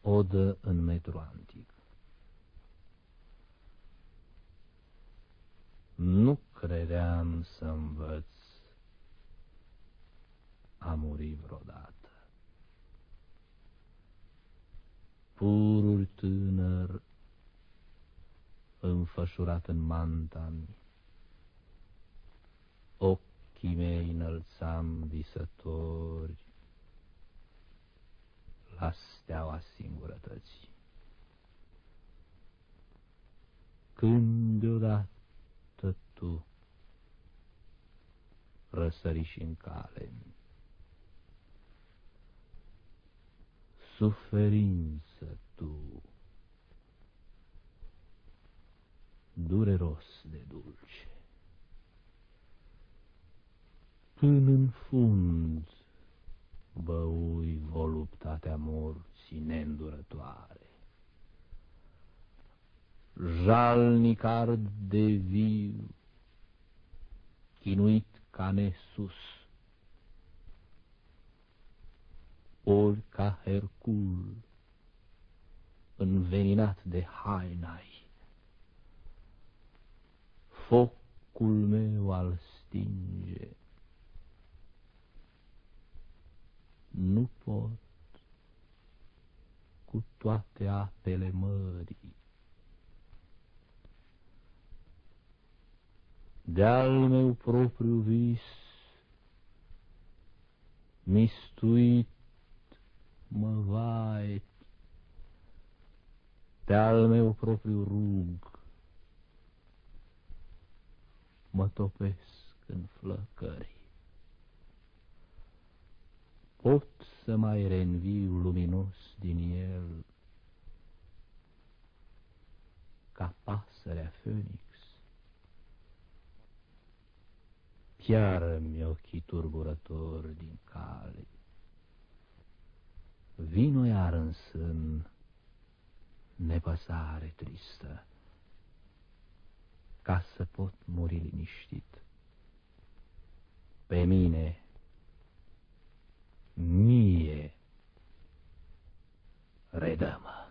Odă în metru antic Nu credeam să învăț a muri vreodată. Purul tânăr, înfășurat în manta ochii mei înălțam visători la steaua singurătății. Când deodată tu răsări și în cale suferință tu, dureros de dulce. Până în fund băui voluptatea morții neîndurătoare. Jalnic ard de viu, chinuit ca nesus, ori ca Hercul, înveninat de hainai. Focul meu al stinge, nu pot cu toate apele mării. De-al meu propriu vis, mistuit mă vai, pe al meu propriu rug, mă topesc în flăcări. Pot să mai renviu luminos din el, sărea Phoenix. Chiar mi ochii turburători din cale. Vino iar în sân, nepăsare tristă, ca să pot muri liniștit. Pe mine, mie, redă-mă.